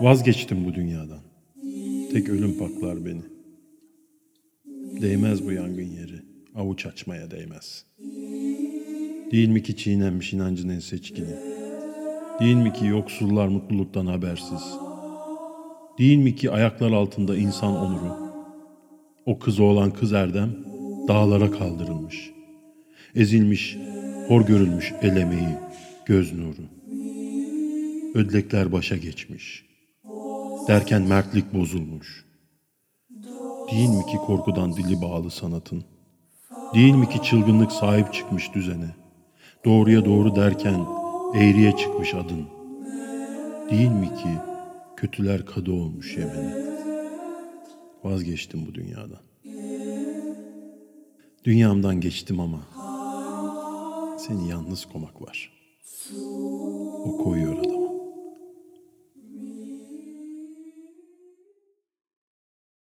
Vazgeçtim bu dünyadan. Tek ölüm paklar beni. Değmez bu yangın yeri. Avuç açmaya değmez. Değil mi ki çiğnenmiş inancın en seçkini? Değil mi ki yoksullar mutluluktan habersiz? Değil mi ki ayaklar altında insan onuru? O kızı olan kız Erdem dağlara kaldırılmış. Ezilmiş, hor görülmüş el emeği, göz nuru. Ödlekler başa geçmiş. Derken mertlik bozulmuş. Değil mi ki korkudan dili bağlı sanatın? Değil mi ki çılgınlık sahip çıkmış düzene? Doğruya doğru derken eğriye çıkmış adın. Değil mi ki kötüler kadı olmuş Yemen'e? Vazgeçtim bu dünyadan. Dünyamdan geçtim ama seni yalnız komak var. O koyuyor